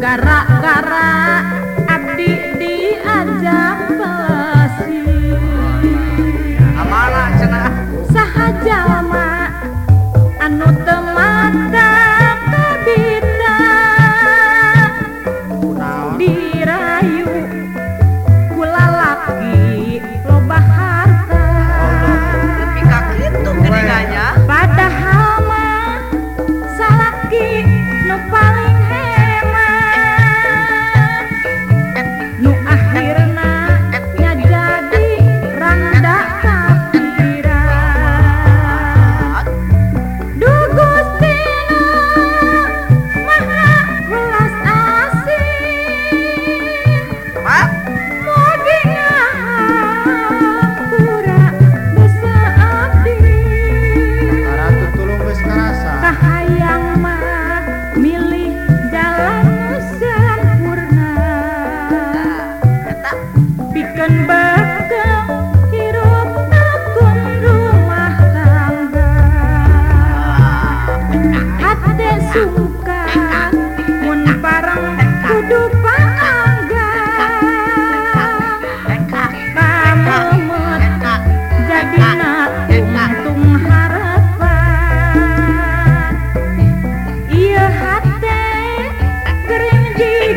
gara-gara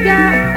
Yeah.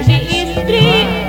de estrela.